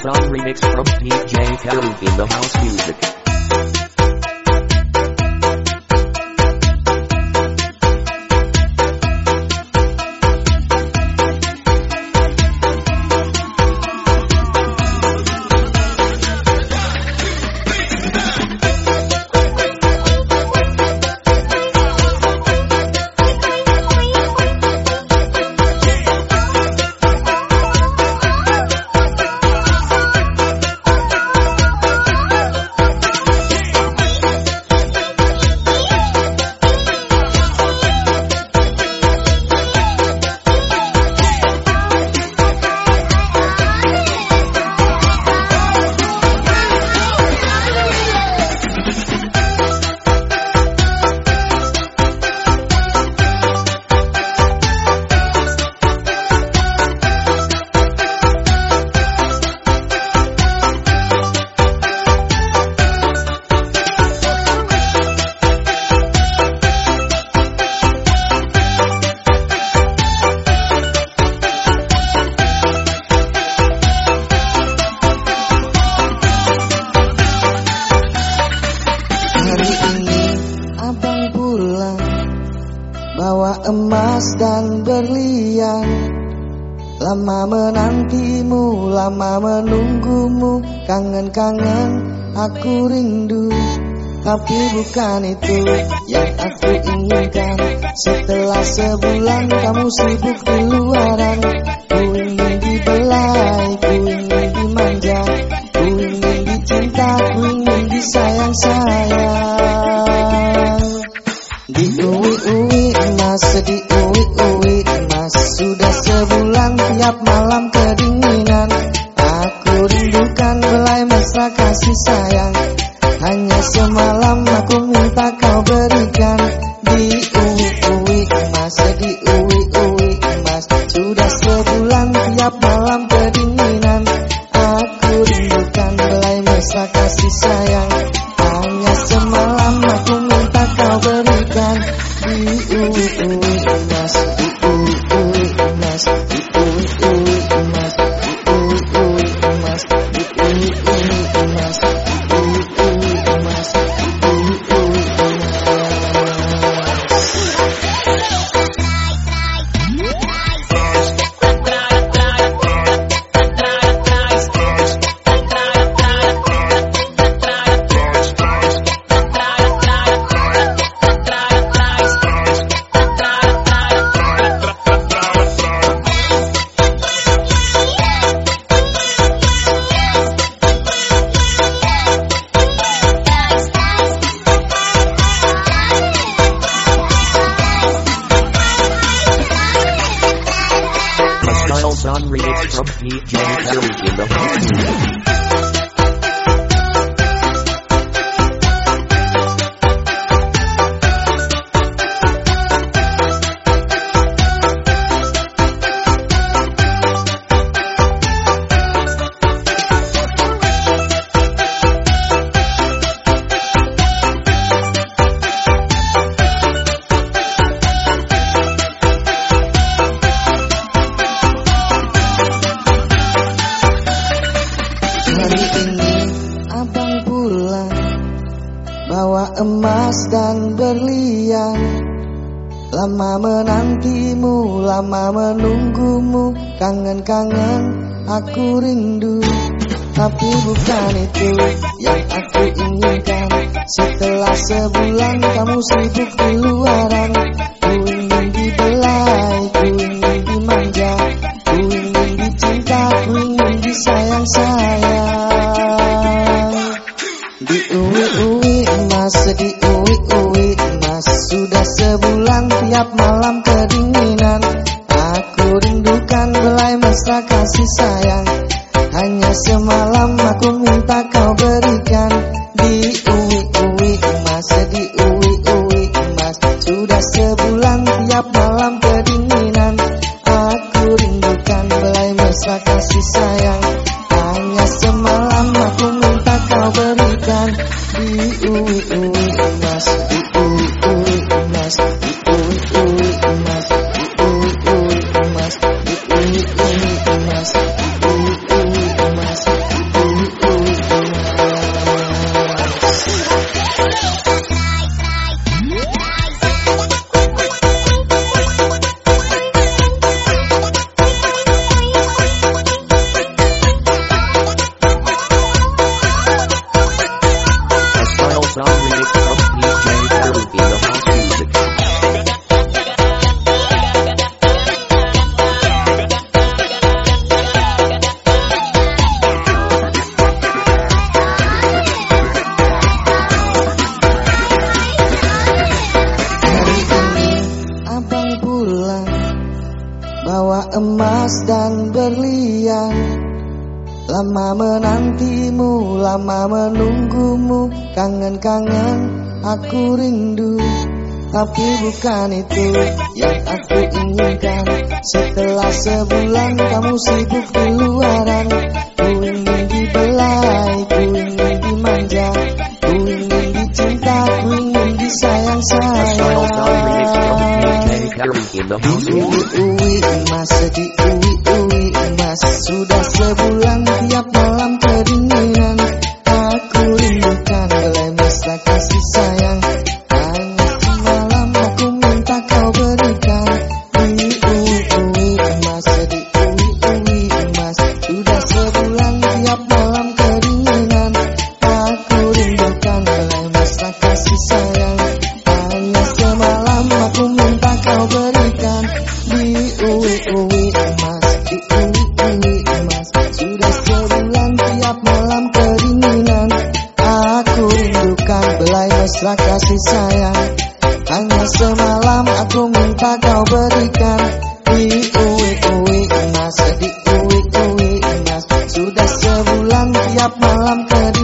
song remix from DJ Karuk in the house music. Emas dan berlian Lama menantimu, lama menunggumu. Kangen-kangen aku rindu Tapi bukan itu yang aku inginkan. Setelah sebulan kamu sibuk di luaran Ku ingin dibelai, ku ingin dimanja. Ku ingin dicinta, ku ingin disayang-sayang. Diuwi-uwi emas, diuwi-uwi tiap malam kedinginan Aku rindukan belai mesra kasih sayang. Hanya semalam aku minta kau berikan. Diuwi-uwi emas, diuwi-uwi emas. Sudah sebulan tiap malam kedinginan Aku rindukan belai mesra kasih sayang. Hanya semalam aku minta kau berikan. Diuwi-uwi emas, Hari ini abang pulang Bawa emas dan berlian. Lama menantimu, lama menunggumu. Kangen-kangen aku rindu. Tapi bukan itu yang aku inginkan. Setelah sebulan kamu sibuk di luaran. Ku ingin dibelai, ku ingin dimanja. Ku ingin dicinta, ku ingin disayang-sayang kasih sayang. Hanya semalam aku minta kau berikan. Diuwi-uwi emas, diuwi-uwi emas. Sudah sebulan tiap malam kedinginan. Aku rindukan belai mesra kasih sayang. Hanya semalam aku minta kau berikan. Diuwi-uwi emas, emas dan berlian. Lama menantimu, lama menunggumu. Kangen-kangen aku rindu. Tapi bukan itu yang aku inginkan. Setelah sebulan kamu sibuk di luaran. Ku ingin dibelai, ku ingin dimanja. Ku ingin dicinta, ku ingin disayang-sayang Uwi uwi emas di uwi uwi emas Sudah sebulan tiap malam mesra kasih sayang. Hanya semalam aku minta kau berikan. Di uwi uwi emas Di uwi uwi emas. Sudah sebulan tiap malam kedinginan